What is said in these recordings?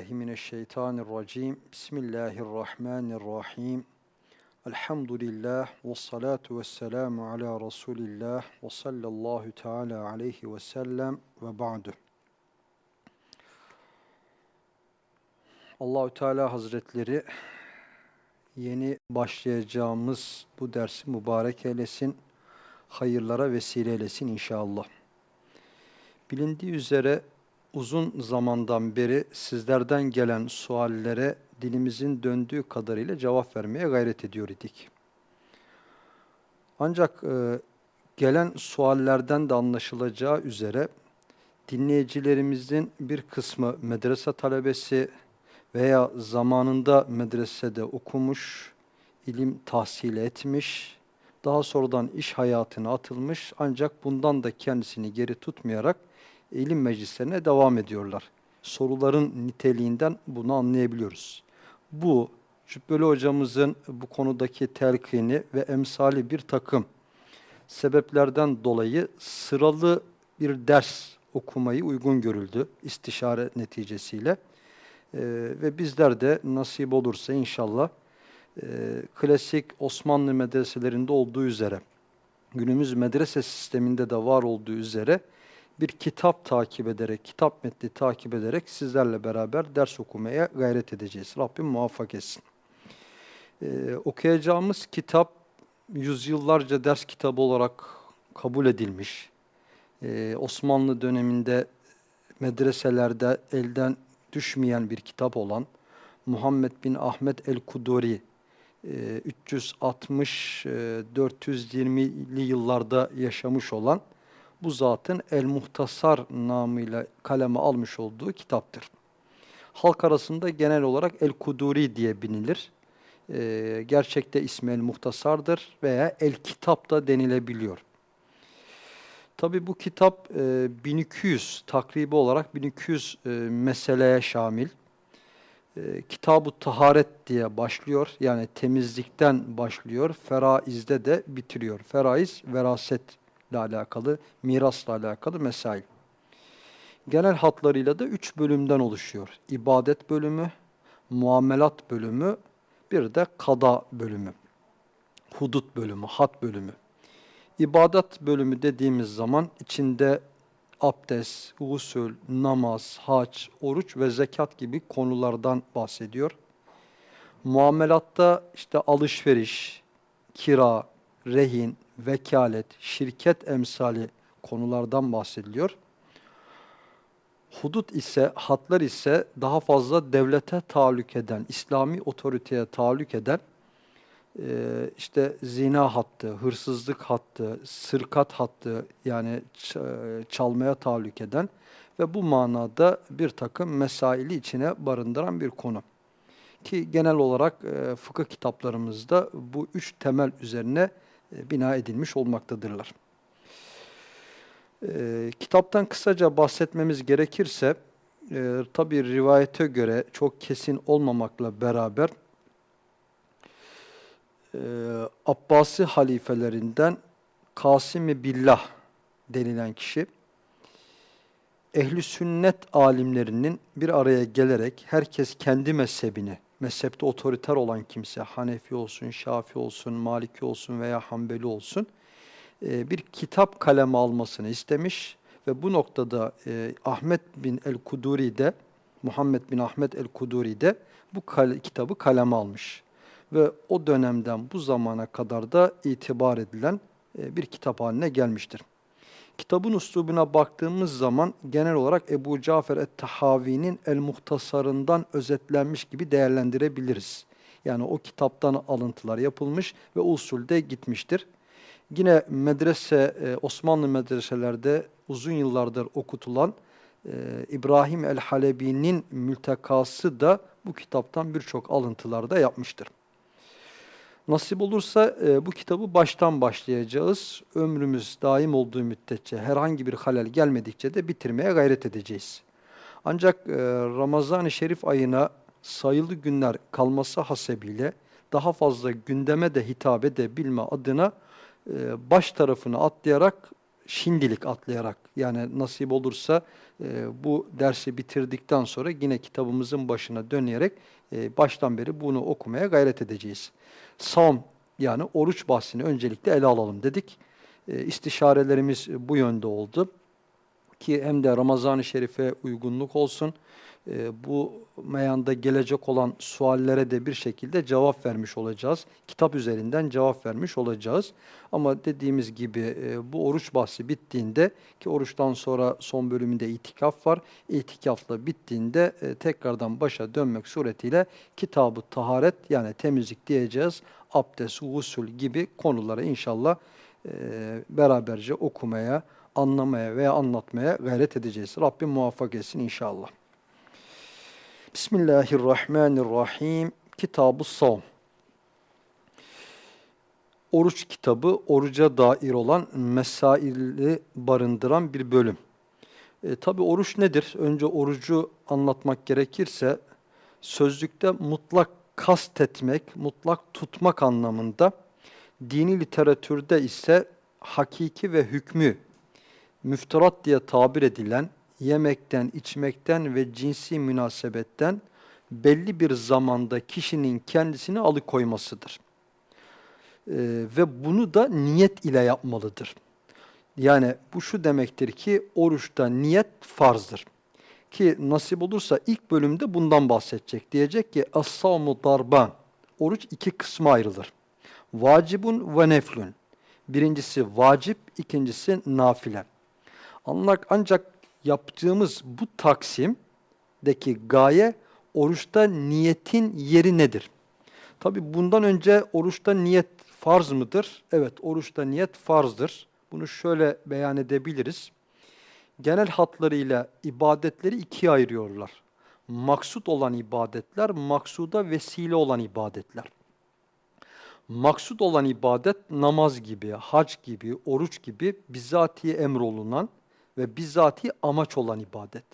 Billahi mineşşeytanirracim. Bismillahirrahmanirrahim. Elhamdülillah ve salatu ve selamu ala Resulillah ve sallallahu teala aleyhi ve sellem ve ba'du. Allahü Teala Hazretleri yeni başlayacağımız bu dersi mübarek eylesin, hayırlara vesile eylesin inşallah. Bilindiği üzere uzun zamandan beri sizlerden gelen suallere dilimizin döndüğü kadarıyla cevap vermeye gayret ediyor idik. Ancak e, gelen suallerden de anlaşılacağı üzere dinleyicilerimizin bir kısmı medrese talebesi veya zamanında medresede okumuş, ilim tahsil etmiş, daha sonradan iş hayatına atılmış ancak bundan da kendisini geri tutmayarak ilim meclislerine devam ediyorlar. Soruların niteliğinden bunu anlayabiliyoruz. Bu Cübbeli hocamızın bu konudaki telkini ve emsali bir takım sebeplerden dolayı sıralı bir ders okumayı uygun görüldü istişare neticesiyle. Ee, ve bizler de nasip olursa inşallah e, klasik Osmanlı medreselerinde olduğu üzere, günümüz medrese sisteminde de var olduğu üzere bir kitap takip ederek, kitap metni takip ederek sizlerle beraber ders okumaya gayret edeceğiz. Rabbim muvaffak etsin. Ee, okuyacağımız kitap yüzyıllarca ders kitabı olarak kabul edilmiş. Ee, Osmanlı döneminde medreselerde elden düşmeyen bir kitap olan Muhammed bin Ahmet el-Kuduri 360-420'li yıllarda yaşamış olan bu zatın El Muhtasar namıyla kaleme almış olduğu kitaptır. Halk arasında genel olarak El Kuduri diye binilir. Ee, gerçekte ismi El Muhtasar'dır veya El Kitap da denilebiliyor. Tabi bu kitap e, 1200 takribi olarak 1200 e, meseleye şamil. E, Kitab-ı Taharet diye başlıyor. Yani temizlikten başlıyor. Feraizde de bitiriyor. Feraiz, veraset alakalı, mirasla alakalı mesail. Genel hatlarıyla da üç bölümden oluşuyor. İbadet bölümü, muamelat bölümü, bir de kada bölümü. Hudut bölümü, hat bölümü. İbadet bölümü dediğimiz zaman içinde abdest, usul, namaz, hac, oruç ve zekat gibi konulardan bahsediyor. Muamelatta işte alışveriş, kira, rehin, vekalet, şirket emsali konulardan bahsediliyor. Hudut ise, hatlar ise daha fazla devlete tahallük eden, İslami otoriteye tahallük eden e, işte zina hattı, hırsızlık hattı, sırkat hattı yani çalmaya tahallük eden ve bu manada bir takım mesaili içine barındıran bir konu. Ki genel olarak e, fıkıh kitaplarımızda bu üç temel üzerine e, bina edilmiş olmaktadırlar. E, kitaptan kısaca bahsetmemiz gerekirse, e, tabi rivayete göre çok kesin olmamakla beraber, e, Abbasi halifelerinden Kasım-ı Billah denilen kişi, ehli sünnet alimlerinin bir araya gelerek herkes kendi mezhebini, mezhepte otoriter olan kimse, Hanefi olsun, Şafi olsun, Maliki olsun veya Hanbeli olsun, e, bir kitap kalemi almasını istemiş ve bu noktada e, Ahmet bin el-Kuduri de, Muhammed bin Ahmet el-Kuduri de bu kitabı kaleme almış. Ve o dönemden bu zamana kadar da itibar edilen e, bir kitap haline gelmiştir. Kitabın üslubuna baktığımız zaman genel olarak Ebu Cafer et-Tahavi'nin El-Muhtasarından özetlenmiş gibi değerlendirebiliriz. Yani o kitaptan alıntılar yapılmış ve usulde gitmiştir. Yine medrese, e, Osmanlı medreselerde uzun yıllardır okutulan e, İbrahim el-Halebi'nin mültekası da bu kitaptan birçok alıntılar da yapmıştır. Nasip olursa e, bu kitabı baştan başlayacağız. Ömrümüz daim olduğu müddetçe, herhangi bir halel gelmedikçe de bitirmeye gayret edeceğiz. Ancak e, Ramazan-ı Şerif ayına sayılı günler kalması hasebiyle daha fazla gündeme de hitap edebilme adına e, baş tarafını atlayarak şimdilik atlayarak yani nasip olursa e, bu dersi bitirdikten sonra yine kitabımızın başına dönerek e, baştan beri bunu okumaya gayret edeceğiz. Savm yani oruç bahsini öncelikle ele alalım dedik. E, istişarelerimiz bu yönde oldu ki hem de Ramazan-ı Şerif'e uygunluk olsun e, bu meyanda gelecek olan suallere de bir şekilde cevap vermiş olacağız. Kitap üzerinden cevap vermiş olacağız. Ama dediğimiz gibi e, bu oruç bahsi bittiğinde ki oruçtan sonra son bölümünde itikaf var. İtikafla bittiğinde e, tekrardan başa dönmek suretiyle kitabı taharet yani temizlik diyeceğiz. Abdest, usul gibi konuları inşallah e, beraberce okumaya, anlamaya veya anlatmaya gayret edeceğiz. Rabbim muvaffak etsin inşallah. Bismillahirrahmanirrahim. Kitab-ı Savm. Oruç kitabı, oruca dair olan mesaili barındıran bir bölüm. E, Tabi oruç nedir? Önce orucu anlatmak gerekirse, sözlükte mutlak kastetmek, mutlak tutmak anlamında, dini literatürde ise hakiki ve hükmü, müfterat diye tabir edilen, yemekten, içmekten ve cinsi münasebetten belli bir zamanda kişinin kendisini alıkoymasıdır. Ee, ve bunu da niyet ile yapmalıdır. Yani bu şu demektir ki oruçta niyet farzdır. Ki nasip olursa ilk bölümde bundan bahsedecek. Diyecek ki as-savmu darban. Oruç iki kısma ayrılır. Vacibun ve neflun. Birincisi vacip, ikincisi nafile. Ancak yaptığımız bu taksimdeki gaye oruçta niyetin yeri nedir? Tabi bundan önce oruçta niyet farz mıdır? Evet, oruçta niyet farzdır. Bunu şöyle beyan edebiliriz. Genel hatlarıyla ibadetleri ikiye ayırıyorlar. Maksut olan ibadetler, maksuda vesile olan ibadetler. Maksud olan ibadet namaz gibi, hac gibi, oruç gibi bizatihi emrolunan ve bizzati amaç olan ibadet.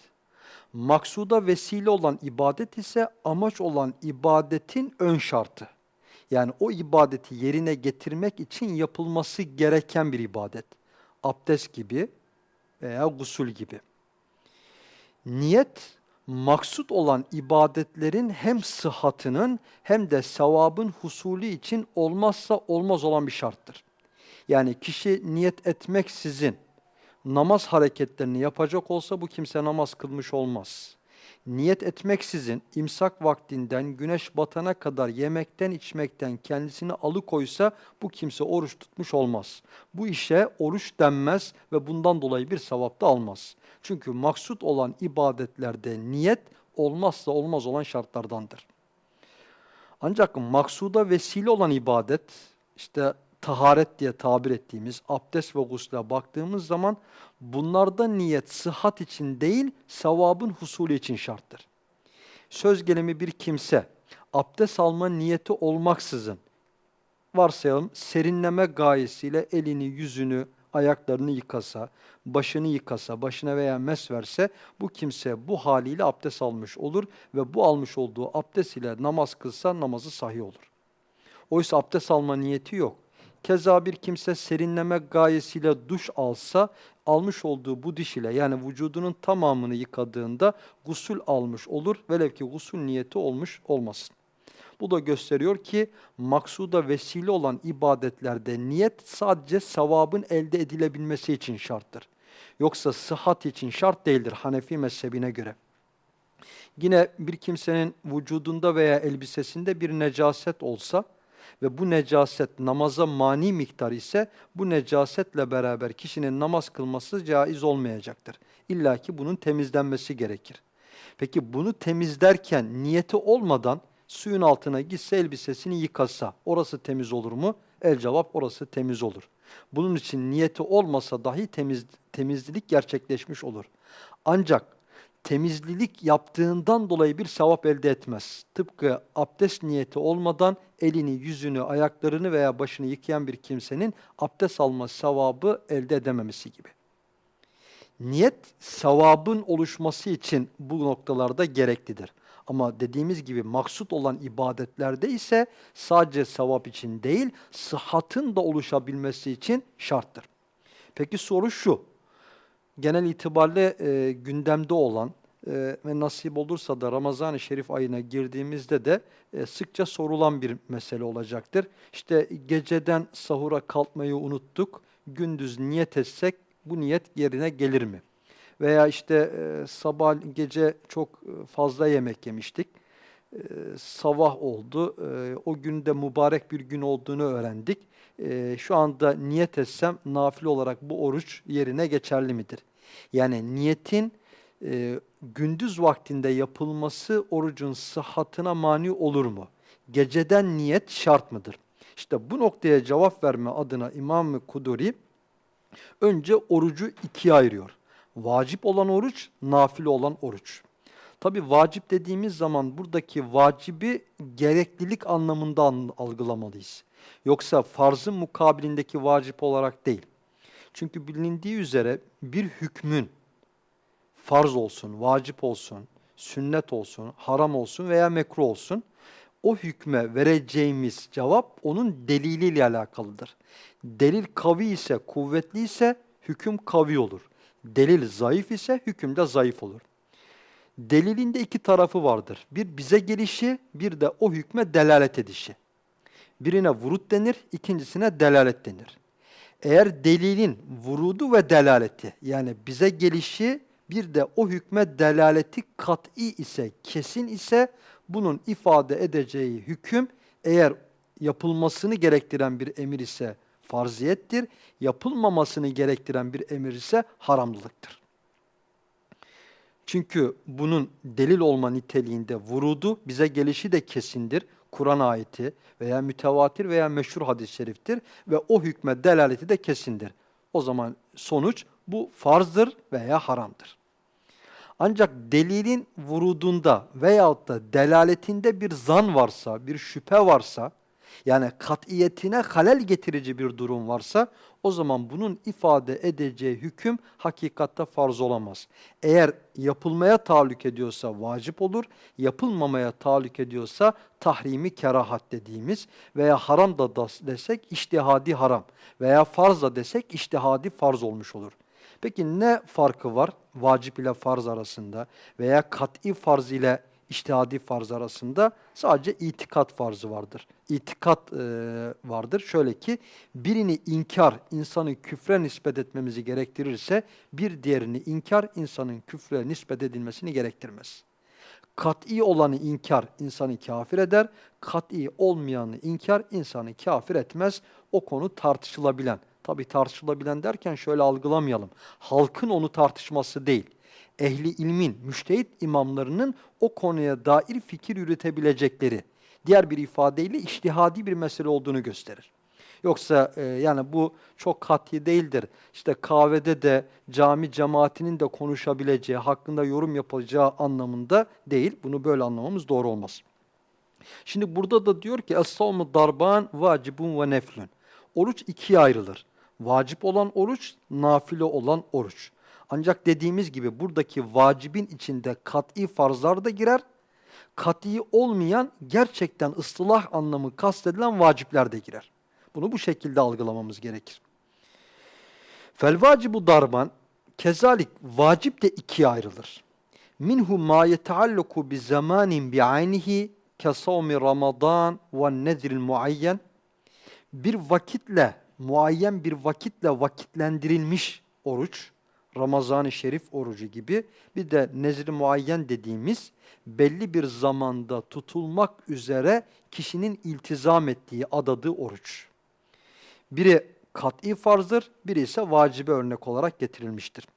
Maksuda vesile olan ibadet ise amaç olan ibadetin ön şartı. Yani o ibadeti yerine getirmek için yapılması gereken bir ibadet. Abdest gibi veya gusül gibi. Niyet, maksut olan ibadetlerin hem sıhhatının hem de sevabın husulü için olmazsa olmaz olan bir şarttır. Yani kişi niyet etmeksizin namaz hareketlerini yapacak olsa bu kimse namaz kılmış olmaz. Niyet etmeksizin imsak vaktinden güneş batana kadar yemekten içmekten kendisini alıkoysa bu kimse oruç tutmuş olmaz. Bu işe oruç denmez ve bundan dolayı bir sevap da almaz. Çünkü maksut olan ibadetlerde niyet olmazsa olmaz olan şartlardandır. Ancak maksuda vesile olan ibadet, işte taharet diye tabir ettiğimiz abdest ve gusle baktığımız zaman bunlarda niyet sıhhat için değil, sevabın husulü için şarttır. Söz gelimi bir kimse abdest alma niyeti olmaksızın varsayalım serinleme gayesiyle elini, yüzünü, ayaklarını yıkasa, başını yıkasa, başına veya mes verse bu kimse bu haliyle abdest almış olur ve bu almış olduğu abdest ile namaz kılsa namazı sahih olur. Oysa abdest alma niyeti yok. Keza bir kimse serinleme gayesiyle duş alsa, almış olduğu bu diş ile yani vücudunun tamamını yıkadığında gusül almış olur. Velev ki gusül niyeti olmuş olmasın. Bu da gösteriyor ki maksuda vesile olan ibadetlerde niyet sadece sevabın elde edilebilmesi için şarttır. Yoksa sıhhat için şart değildir Hanefi mezhebine göre. Yine bir kimsenin vücudunda veya elbisesinde bir necaset olsa, ve bu necaset namaza mani miktar ise bu necasetle beraber kişinin namaz kılması caiz olmayacaktır. İlla ki bunun temizlenmesi gerekir. Peki bunu temizlerken niyeti olmadan suyun altına gitse elbisesini yıkasa orası temiz olur mu? El cevap orası temiz olur. Bunun için niyeti olmasa dahi temiz, temizlik gerçekleşmiş olur. Ancak temizlilik yaptığından dolayı bir sevap elde etmez. Tıpkı abdest niyeti olmadan elini, yüzünü, ayaklarını veya başını yıkayan bir kimsenin abdest alma sevabı elde edememesi gibi. Niyet sevabın oluşması için bu noktalarda gereklidir. Ama dediğimiz gibi maksut olan ibadetlerde ise sadece sevap için değil, sıhhatın da oluşabilmesi için şarttır. Peki soru şu. Genel itibariyle e, gündemde olan e, ve nasip olursa da Ramazan-ı Şerif ayına girdiğimizde de e, sıkça sorulan bir mesele olacaktır. İşte geceden sahura kalkmayı unuttuk, gündüz niyet etsek bu niyet yerine gelir mi? Veya işte e, sabah gece çok e, fazla yemek yemiştik, e, sabah oldu, e, o günde mübarek bir gün olduğunu öğrendik. E, şu anda niyet etsem nafile olarak bu oruç yerine geçerli midir? Yani niyetin e, gündüz vaktinde yapılması orucun sıhhatine mani olur mu? Geceden niyet şart mıdır? İşte bu noktaya cevap verme adına İmam-ı Kuduri önce orucu ikiye ayırıyor. Vacip olan oruç, nafile olan oruç. Tabi vacip dediğimiz zaman buradaki vacibi gereklilik anlamında algılamalıyız. Yoksa farzın mukabilindeki vacip olarak değil. Çünkü bilindiği üzere bir hükmün farz olsun, vacip olsun, sünnet olsun, haram olsun veya mekruh olsun o hükme vereceğimiz cevap onun deliliyle alakalıdır. Delil kavi ise, kuvvetli ise hüküm kavi olur. Delil zayıf ise hüküm de zayıf olur. Delilin de iki tarafı vardır. Bir bize gelişi, bir de o hükme delalet edişi. Birine vurut denir, ikincisine delalet denir. Eğer delilin vurudu ve delaleti yani bize gelişi bir de o hükme delaleti kat'i ise, kesin ise bunun ifade edeceği hüküm eğer yapılmasını gerektiren bir emir ise farziyettir, yapılmamasını gerektiren bir emir ise haramlılıktır. Çünkü bunun delil olma niteliğinde vurudu, bize gelişi de kesindir. Kur'an ayeti veya mütevatir veya meşhur hadis-i şeriftir ve o hükme delaleti de kesindir. O zaman sonuç bu farzdır veya haramdır. Ancak delilin vurudunda veyahut da delaletinde bir zan varsa, bir şüphe varsa, yani katiyetine halel getirici bir durum varsa, o zaman bunun ifade edeceği hüküm hakikatte farz olamaz. Eğer yapılmaya tahallük ediyorsa vacip olur, yapılmamaya tahallük ediyorsa tahrimi kerahat dediğimiz veya haram da desek iştihadi haram veya farz da desek iştihadi farz olmuş olur. Peki ne farkı var vacip ile farz arasında veya kat'i farz ile iştihadi farz arasında? Sadece itikat farzı vardır. İtikat e, vardır. Şöyle ki birini inkar insanı küfre nispet etmemizi gerektirirse bir diğerini inkar insanın küfre nispet edilmesini gerektirmez. Kat'i olanı inkar insanı kafir eder, kat'i olmayanı inkar insanı kafir etmez. O konu tartışılabilen, Tabi tartışılabilen derken şöyle algılamayalım. Halkın onu tartışması değil. Ehli ilmin, müştehit imamlarının o konuya dair fikir üretebilecekleri, diğer bir ifadeyle iştihadi bir mesele olduğunu gösterir. Yoksa e, yani bu çok kat'i değildir. İşte kahvede de cami cemaatinin de konuşabileceği, hakkında yorum yapacağı anlamında değil. Bunu böyle anlamamız doğru olmaz. Şimdi burada da diyor ki Es-savmu darban vacibun ve neflün. Oruç ikiye ayrılır. Vacip olan oruç, nafile olan oruç. Ancak dediğimiz gibi buradaki vacibin içinde kat'i farzlar da girer. Kat'i olmayan gerçekten ıstılah anlamı kastedilen vacipler de girer. Bunu bu şekilde algılamamız gerekir. Fel vacibu darban kezalik vacip de ikiye ayrılır. Minhu ma yetaalluku bi zamanin bi aynihi ke savmi Ramazan ve nezril muayyen bir vakitle muayyen bir vakitle vakitlendirilmiş oruç, Ramazan-ı Şerif orucu gibi bir de nezri muayyen dediğimiz belli bir zamanda tutulmak üzere kişinin iltizam ettiği, adadığı oruç. Biri kat'i farzdır, biri ise vacibe örnek olarak getirilmiştir.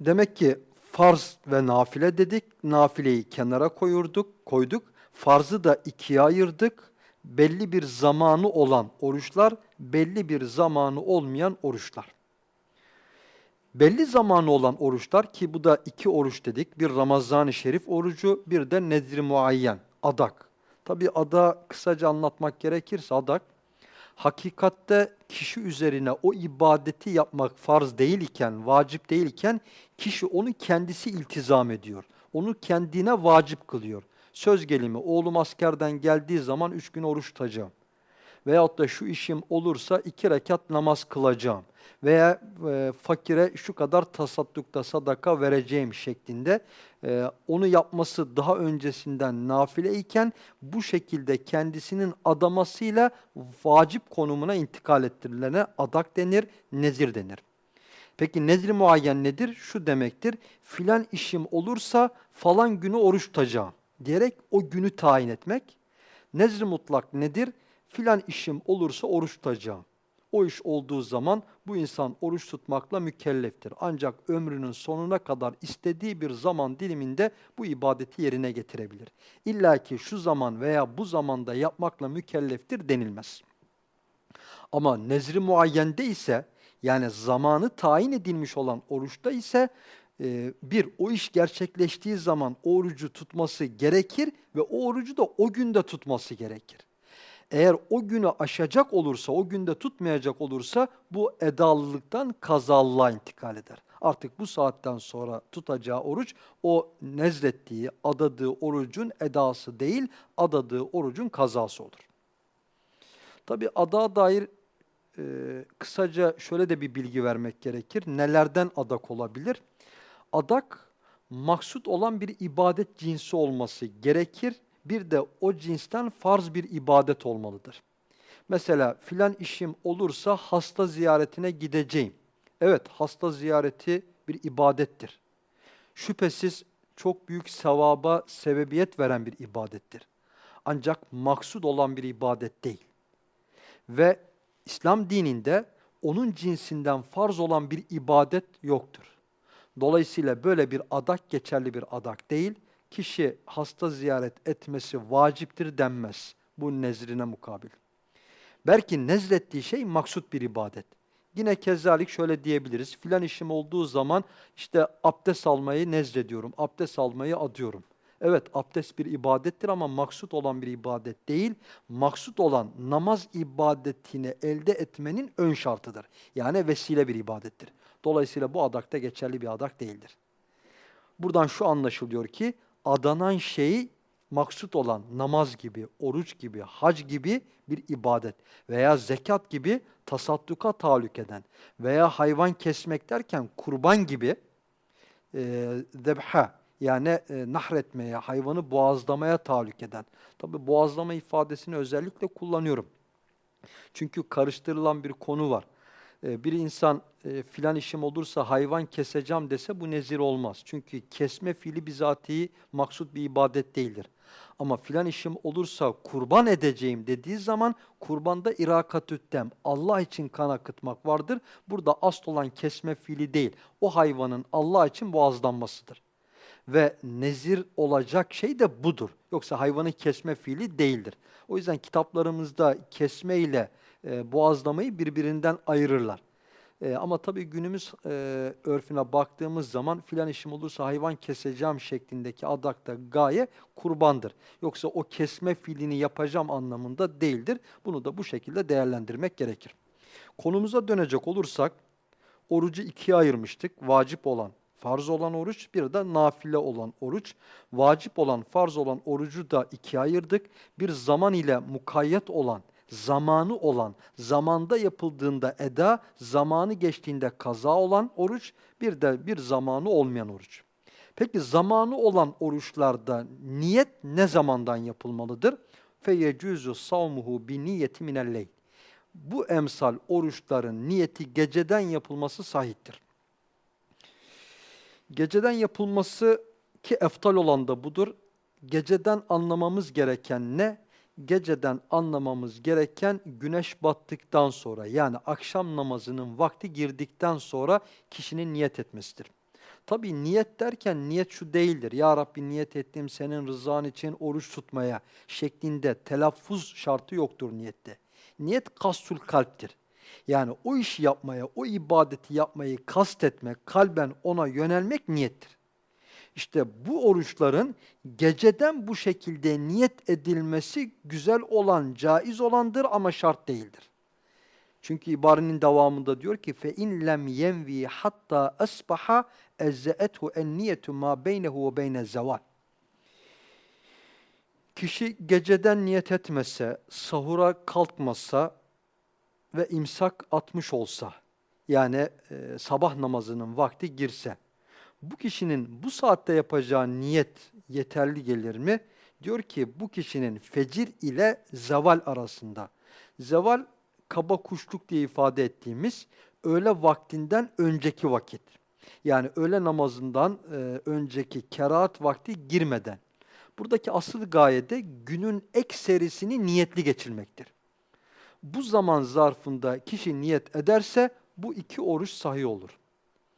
Demek ki farz ve nafile dedik, nafileyi kenara koyurduk, koyduk, farzı da ikiye ayırdık, belli bir zamanı olan oruçlar, belli bir zamanı olmayan oruçlar. Belli zamanı olan oruçlar ki bu da iki oruç dedik. Bir Ramazan-ı Şerif orucu, bir de Nezri Muayyen, adak. Tabi ada kısaca anlatmak gerekirse adak, hakikatte kişi üzerine o ibadeti yapmak farz değil iken, vacip değil iken kişi onu kendisi iltizam ediyor. Onu kendine vacip kılıyor söz gelimi oğlum askerden geldiği zaman üç gün oruç tutacağım. veyahut da şu işim olursa iki rekat namaz kılacağım veya e, fakire şu kadar tasaddukta sadaka vereceğim şeklinde e, onu yapması daha öncesinden nafile iken bu şekilde kendisinin adamasıyla vacip konumuna intikal ettirilene adak denir, nezir denir. Peki nezri muayyen nedir? Şu demektir, filan işim olursa falan günü oruç tutacağım diyerek o günü tayin etmek. Nezri mutlak nedir? Filan işim olursa oruç tutacağım. O iş olduğu zaman bu insan oruç tutmakla mükelleftir. Ancak ömrünün sonuna kadar istediği bir zaman diliminde bu ibadeti yerine getirebilir. İlla ki şu zaman veya bu zamanda yapmakla mükelleftir denilmez. Ama nezri muayyende ise yani zamanı tayin edilmiş olan oruçta ise e, bir o iş gerçekleştiği zaman orucu tutması gerekir ve o orucu da o günde tutması gerekir. Eğer o günü aşacak olursa, o günde tutmayacak olursa bu edalılıktan kazallığa intikal eder. Artık bu saatten sonra tutacağı oruç o nezlettiği, adadığı orucun edası değil, adadığı orucun kazası olur. Tabi ada dair e, kısaca şöyle de bir bilgi vermek gerekir. Nelerden adak olabilir? Adak maksut olan bir ibadet cinsi olması gerekir bir de o cinsten farz bir ibadet olmalıdır. Mesela filan işim olursa hasta ziyaretine gideceğim. Evet hasta ziyareti bir ibadettir. Şüphesiz çok büyük sevaba sebebiyet veren bir ibadettir. Ancak maksud olan bir ibadet değil. Ve İslam dininde onun cinsinden farz olan bir ibadet yoktur. Dolayısıyla böyle bir adak geçerli bir adak değil kişi hasta ziyaret etmesi vaciptir denmez bu nezrine mukabil. Belki nezrettiği şey maksut bir ibadet. Yine kezalik şöyle diyebiliriz. Filan işim olduğu zaman işte abdest almayı nezrediyorum, abdest almayı adıyorum. Evet abdest bir ibadettir ama maksut olan bir ibadet değil. Maksut olan namaz ibadetini elde etmenin ön şartıdır. Yani vesile bir ibadettir. Dolayısıyla bu adakta geçerli bir adak değildir. Buradan şu anlaşılıyor ki adanan şeyi maksut olan namaz gibi, oruç gibi, hac gibi bir ibadet veya zekat gibi tasadduka tahallük eden veya hayvan kesmek derken kurban gibi e, zebha yani e, nahretmeye, hayvanı boğazlamaya tahallük eden. Tabi boğazlama ifadesini özellikle kullanıyorum. Çünkü karıştırılan bir konu var. E, bir insan e, filan işim olursa hayvan keseceğim dese bu nezir olmaz. Çünkü kesme fiili bizatihi maksut bir ibadet değildir. Ama filan işim olursa kurban edeceğim dediği zaman kurbanda irakatüttem, Allah için kan akıtmak vardır. Burada asıl olan kesme fiili değil, o hayvanın Allah için boğazlanmasıdır. Ve nezir olacak şey de budur. Yoksa hayvanı kesme fiili değildir. O yüzden kitaplarımızda kesme ile e, boğazlamayı birbirinden ayırırlar. E, ama tabii günümüz e, örfüne baktığımız zaman filan işim olursa hayvan keseceğim şeklindeki adakta gaye kurbandır. Yoksa o kesme fiilini yapacağım anlamında değildir. Bunu da bu şekilde değerlendirmek gerekir. Konumuza dönecek olursak orucu ikiye ayırmıştık. Vacip olan, farz olan oruç, bir de nafile olan oruç. Vacip olan, farz olan orucu da ikiye ayırdık. Bir zaman ile mukayyet olan, zamanı olan, zamanda yapıldığında eda, zamanı geçtiğinde kaza olan oruç, bir de bir zamanı olmayan oruç. Peki zamanı olan oruçlarda niyet ne zamandan yapılmalıdır? feyecüzü savmuhu bi niyeti minelleyl. Bu emsal oruçların niyeti geceden yapılması sahiptir. Geceden yapılması ki eftal olan da budur. Geceden anlamamız gereken ne? geceden anlamamız gereken güneş battıktan sonra yani akşam namazının vakti girdikten sonra kişinin niyet etmesidir. Tabi niyet derken niyet şu değildir. Ya Rabbi niyet ettim senin rızan için oruç tutmaya şeklinde telaffuz şartı yoktur niyette. Niyet kastul kalptir. Yani o işi yapmaya, o ibadeti yapmayı kastetmek, kalben ona yönelmek niyettir. İşte bu oruçların geceden bu şekilde niyet edilmesi güzel olan, caiz olandır ama şart değildir. Çünkü ibarenin devamında diyor ki yenvi hatta asbaha ezzeethu en niyetu ma beynehu ve beyne zeval. Kişi geceden niyet etmese, sahura kalkmasa ve imsak atmış olsa, yani e, sabah namazının vakti girse, bu kişinin bu saatte yapacağı niyet yeterli gelir mi? Diyor ki bu kişinin fecir ile zeval arasında. Zeval kaba kuşluk diye ifade ettiğimiz öğle vaktinden önceki vakit. Yani öğle namazından e, önceki kerahat vakti girmeden. Buradaki asıl gayede günün ekserisini niyetli geçirmektir. Bu zaman zarfında kişi niyet ederse bu iki oruç sahih olur.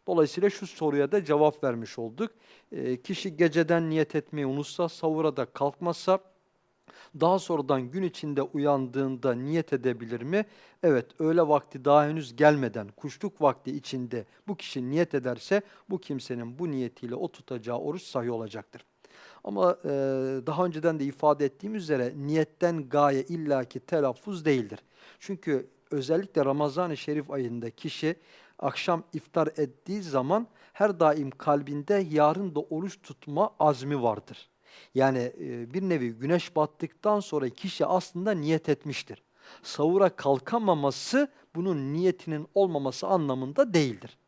Dolayısıyla şu soruya da cevap vermiş olduk. E, kişi geceden niyet etmeyi unutsa, savura da kalkmazsa, daha sonradan gün içinde uyandığında niyet edebilir mi? Evet, öğle vakti daha henüz gelmeden, kuşluk vakti içinde bu kişi niyet ederse, bu kimsenin bu niyetiyle o tutacağı oruç sahih olacaktır. Ama e, daha önceden de ifade ettiğim üzere niyetten gaye illaki telaffuz değildir. Çünkü özellikle Ramazan-ı Şerif ayında kişi akşam iftar ettiği zaman her daim kalbinde yarın da oruç tutma azmi vardır. Yani e, bir nevi güneş battıktan sonra kişi aslında niyet etmiştir. Savura kalkamaması bunun niyetinin olmaması anlamında değildir.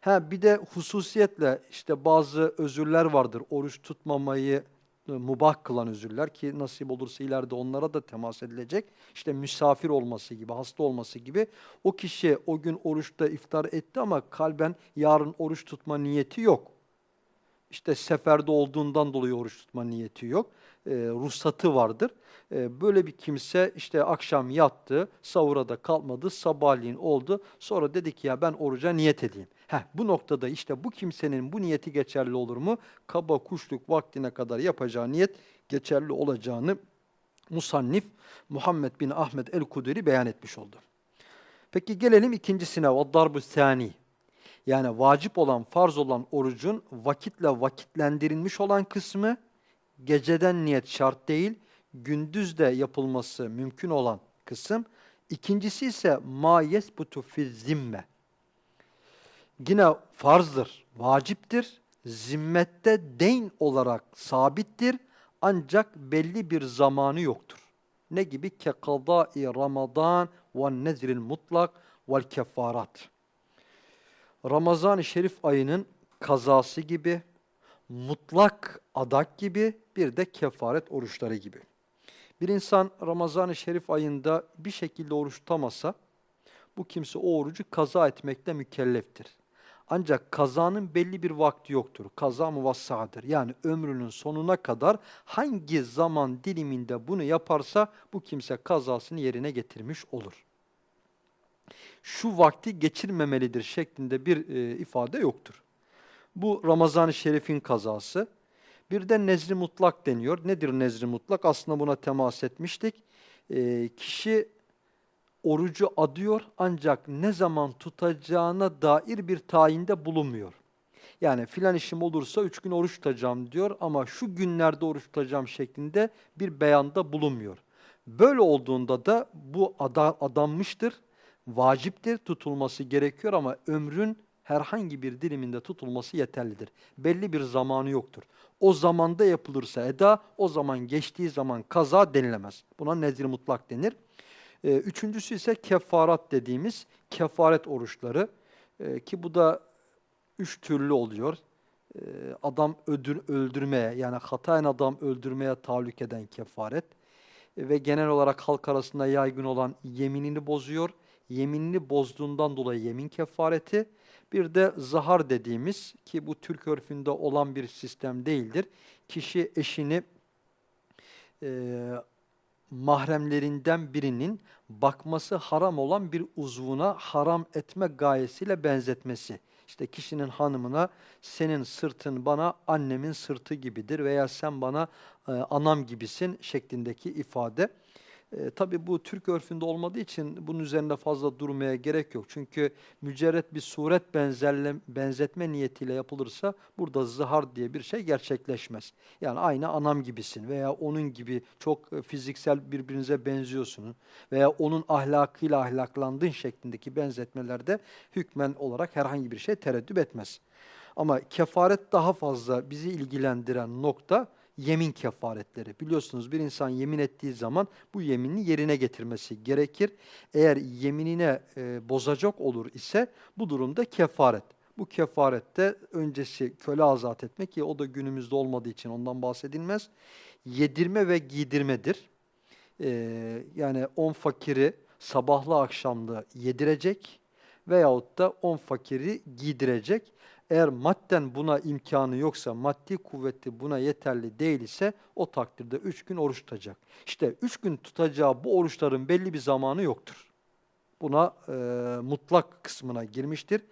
Ha bir de hususiyetle işte bazı özürler vardır. Oruç tutmamayı mubah kılan özürler ki nasip olursa ileride onlara da temas edilecek. İşte misafir olması gibi, hasta olması gibi. O kişi o gün oruçta iftar etti ama kalben yarın oruç tutma niyeti yok. İşte seferde olduğundan dolayı oruç tutma niyeti yok. E, ruhsatı vardır. E, böyle bir kimse işte akşam yattı, sahura da kalkmadı, sabahleyin oldu. Sonra dedi ki ya ben oruca niyet edeyim. Heh, bu noktada işte bu kimsenin bu niyeti geçerli olur mu? Kaba kuşluk vaktine kadar yapacağı niyet geçerli olacağını Musannif Muhammed bin Ahmet el-Kudri beyan etmiş oldu. Peki gelelim ikincisine. وَالضَّرْبُ الثَّانِي Yani vacip olan, farz olan orucun vakitle vakitlendirilmiş olan kısmı geceden niyet şart değil, gündüz de yapılması mümkün olan kısım. İkincisi ise ma yesbutu fi zimme yine farzdır, vaciptir, zimmette deyn olarak sabittir ancak belli bir zamanı yoktur. Ne gibi? Kekadai Ramazan ve nezril mutlak vel kefarat. Ramazan-ı Şerif ayının kazası gibi, mutlak adak gibi, bir de kefaret oruçları gibi. Bir insan Ramazan-ı Şerif ayında bir şekilde oruç tutamasa, bu kimse o orucu kaza etmekle mükelleftir. Ancak kazanın belli bir vakti yoktur. Kaza muvassadır. Yani ömrünün sonuna kadar hangi zaman diliminde bunu yaparsa bu kimse kazasını yerine getirmiş olur. Şu vakti geçirmemelidir şeklinde bir e, ifade yoktur. Bu Ramazan-ı Şerif'in kazası. Bir de nezri mutlak deniyor. Nedir nezri mutlak? Aslında buna temas etmiştik. E, kişi orucu adıyor ancak ne zaman tutacağına dair bir tayinde bulunmuyor. Yani filan işim olursa üç gün oruç tutacağım diyor ama şu günlerde oruç tutacağım şeklinde bir beyanda bulunmuyor. Böyle olduğunda da bu ada, adanmıştır, vaciptir, tutulması gerekiyor ama ömrün herhangi bir diliminde tutulması yeterlidir. Belli bir zamanı yoktur. O zamanda yapılırsa eda, o zaman geçtiği zaman kaza denilemez. Buna nezir mutlak denir. E, üçüncüsü ise kefarat dediğimiz kefaret oruçları e, ki bu da üç türlü oluyor. E, adam öldür, öldürmeye yani hataen adam öldürmeye tahallük eden kefaret e, ve genel olarak halk arasında yaygın olan yeminini bozuyor. Yeminini bozduğundan dolayı yemin kefareti. Bir de zahar dediğimiz ki bu Türk örfünde olan bir sistem değildir. Kişi eşini e, mahremlerinden birinin bakması haram olan bir uzvuna haram etme gayesiyle benzetmesi. İşte kişinin hanımına senin sırtın bana annemin sırtı gibidir veya sen bana e, anam gibisin şeklindeki ifade. E, tabii bu Türk örfünde olmadığı için bunun üzerinde fazla durmaya gerek yok. Çünkü mücerret bir suret benzerle, benzetme niyetiyle yapılırsa burada zihar diye bir şey gerçekleşmez. Yani aynı anam gibisin veya onun gibi çok e, fiziksel birbirinize benziyorsunuz veya onun ahlakıyla ahlaklandığın şeklindeki benzetmelerde hükmen olarak herhangi bir şey tereddüt etmez. Ama kefaret daha fazla bizi ilgilendiren nokta yemin kefaretleri. Biliyorsunuz bir insan yemin ettiği zaman bu yeminini yerine getirmesi gerekir. Eğer yeminine e, bozacak olur ise bu durumda kefaret. Bu kefarette öncesi köle azat etmek ki o da günümüzde olmadığı için ondan bahsedilmez. Yedirme ve giydirmedir. Ee, yani on fakiri sabahlı akşamlı yedirecek veyahut da on fakiri giydirecek. Eğer madden buna imkanı yoksa, maddi kuvveti buna yeterli değil ise o takdirde üç gün oruç tutacak. İşte üç gün tutacağı bu oruçların belli bir zamanı yoktur. Buna e, mutlak kısmına girmiştir.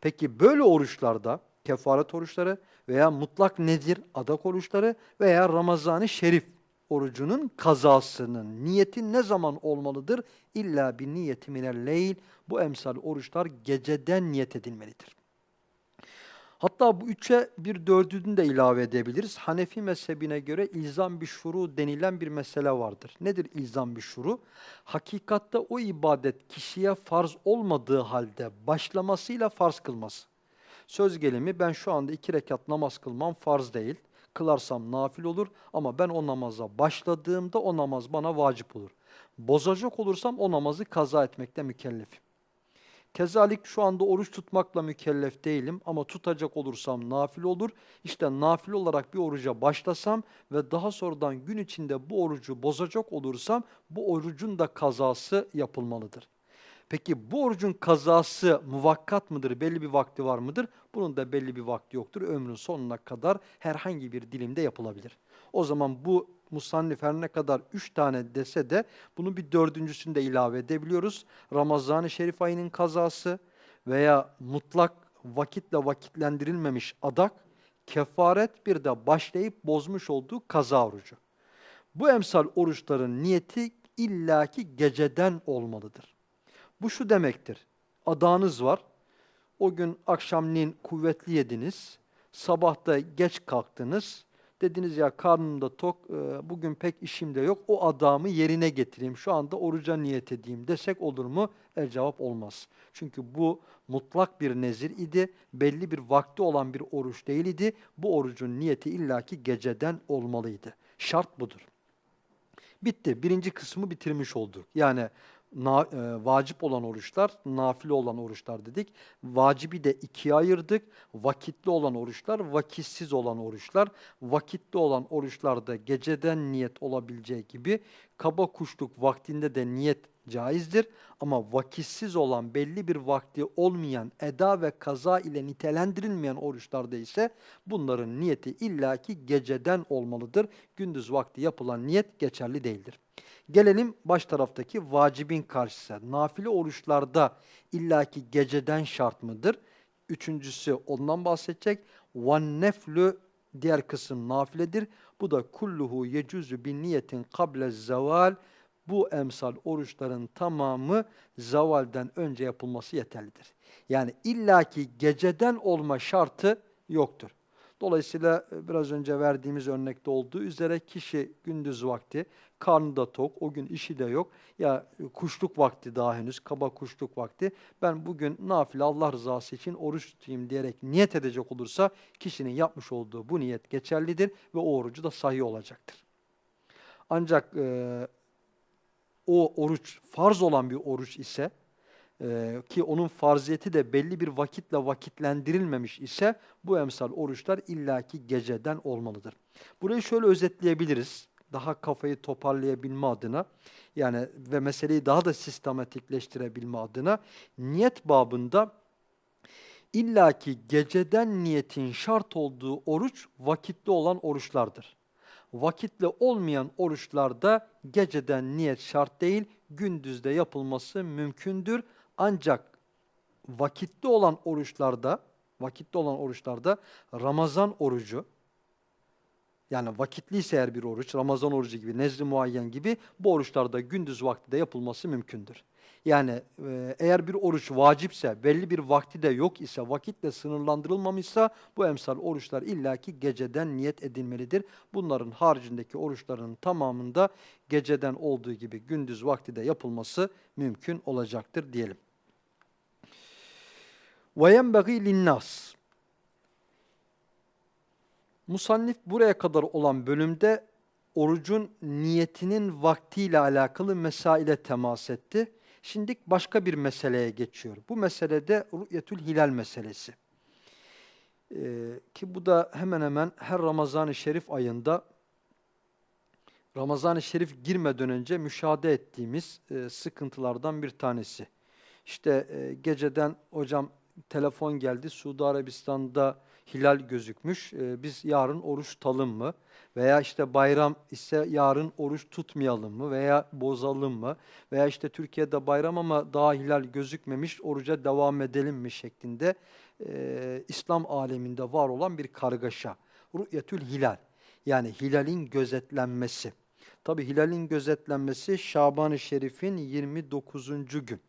Peki böyle oruçlarda kefaret oruçları veya mutlak nedir adak oruçları veya Ramazan-ı Şerif orucunun kazasının niyeti ne zaman olmalıdır? İlla bir niyeti minel leyl. Bu emsal oruçlar geceden niyet edilmelidir. Hatta bu üçe bir dördünü de ilave edebiliriz. Hanefi mezhebine göre ilzam bir şuru denilen bir mesele vardır. Nedir ilzam bir şuru? Hakikatte o ibadet kişiye farz olmadığı halde başlamasıyla farz kılması. Söz gelimi ben şu anda iki rekat namaz kılmam farz değil. Kılarsam nafil olur ama ben o namaza başladığımda o namaz bana vacip olur. Bozacak olursam o namazı kaza etmekte mükellefim. Kezalik şu anda oruç tutmakla mükellef değilim ama tutacak olursam nafil olur. İşte nafil olarak bir oruca başlasam ve daha sonradan gün içinde bu orucu bozacak olursam bu orucun da kazası yapılmalıdır. Peki bu orucun kazası muvakkat mıdır, belli bir vakti var mıdır? Bunun da belli bir vakti yoktur. Ömrün sonuna kadar herhangi bir dilimde yapılabilir. O zaman bu musannif her ne kadar üç tane dese de bunu bir dördüncüsünü de ilave edebiliyoruz. Ramazan-ı Şerif ayının kazası veya mutlak vakitle vakitlendirilmemiş adak, kefaret bir de başlayıp bozmuş olduğu kaza orucu. Bu emsal oruçların niyeti illaki geceden olmalıdır. Bu şu demektir. Adağınız var. O gün akşamleyin kuvvetli yediniz. Sabahta geç kalktınız. Dediniz ya karnım da tok, e, bugün pek işim de yok. O adamı yerine getireyim. Şu anda oruca niyet edeyim desek olur mu? El cevap olmaz. Çünkü bu mutlak bir nezir idi. Belli bir vakti olan bir oruç değil idi. Bu orucun niyeti illaki geceden olmalıydı. Şart budur. Bitti. Birinci kısmı bitirmiş olduk. Yani na, e, vacip olan oruçlar, nafile olan oruçlar dedik. Vacibi de ikiye ayırdık. Vakitli olan oruçlar, vakitsiz olan oruçlar. Vakitli olan oruçlarda geceden niyet olabileceği gibi kaba kuşluk vaktinde de niyet caizdir. Ama vakitsiz olan belli bir vakti olmayan, eda ve kaza ile nitelendirilmeyen oruçlarda ise bunların niyeti illaki geceden olmalıdır. Gündüz vakti yapılan niyet geçerli değildir. Gelelim baş taraftaki vacibin karşısına. Nafile oruçlarda illaki geceden şart mıdır? Üçüncüsü ondan bahsedecek. Neflü diğer kısım nafiledir. Bu da kulluhu yecuzu bin niyetin kable zeval. Bu emsal oruçların tamamı zavalden önce yapılması yeterlidir. Yani illaki geceden olma şartı yoktur. Dolayısıyla e, biraz önce verdiğimiz örnekte olduğu üzere kişi gündüz vakti karnı da tok, o gün işi de yok. Ya e, kuşluk vakti daha henüz, kaba kuşluk vakti. Ben bugün nafile Allah rızası için oruç tutayım diyerek niyet edecek olursa kişinin yapmış olduğu bu niyet geçerlidir ve o orucu da sahih olacaktır. Ancak e, o oruç farz olan bir oruç ise ee, ki onun farziyeti de belli bir vakitle vakitlendirilmemiş ise bu emsal oruçlar illaki geceden olmalıdır. Burayı şöyle özetleyebiliriz. Daha kafayı toparlayabilme adına yani ve meseleyi daha da sistematikleştirebilme adına niyet babında illaki geceden niyetin şart olduğu oruç vakitli olan oruçlardır. Vakitli olmayan oruçlarda geceden niyet şart değil, gündüzde yapılması mümkündür. Ancak vakitli olan oruçlarda, vakitli olan oruçlarda Ramazan orucu, yani vakitliyse eğer bir oruç, Ramazan orucu gibi, nezri muayyen gibi bu oruçlarda gündüz vakti de yapılması mümkündür. Yani e, eğer bir oruç vacipse, belli bir vakti de yok ise, vakitle sınırlandırılmamışsa bu emsal oruçlar illaki geceden niyet edilmelidir. Bunların haricindeki oruçların tamamında geceden olduğu gibi gündüz vakti de yapılması mümkün olacaktır diyelim. وَيَنْبَغِي لِلنَّاسِ Musannif buraya kadar olan bölümde orucun niyetinin vaktiyle alakalı mesaile temas etti. Şimdi başka bir meseleye geçiyor. Bu meselede rü'yetül hilal meselesi. Ee, ki bu da hemen hemen her Ramazan-ı Şerif ayında Ramazan-ı Şerif girmeden önce müşahede ettiğimiz e, sıkıntılardan bir tanesi. İşte e, geceden hocam telefon geldi Suudi Arabistan'da hilal gözükmüş. E, biz yarın oruç tutalım mı? Veya işte bayram ise yarın oruç tutmayalım mı? Veya bozalım mı? Veya işte Türkiye'de bayram ama daha hilal gözükmemiş oruca devam edelim mi? şeklinde e, İslam aleminde var olan bir kargaşa. Rü'yetül hilal yani hilalin gözetlenmesi. Tabi hilalin gözetlenmesi Şaban-ı Şerif'in 29. gün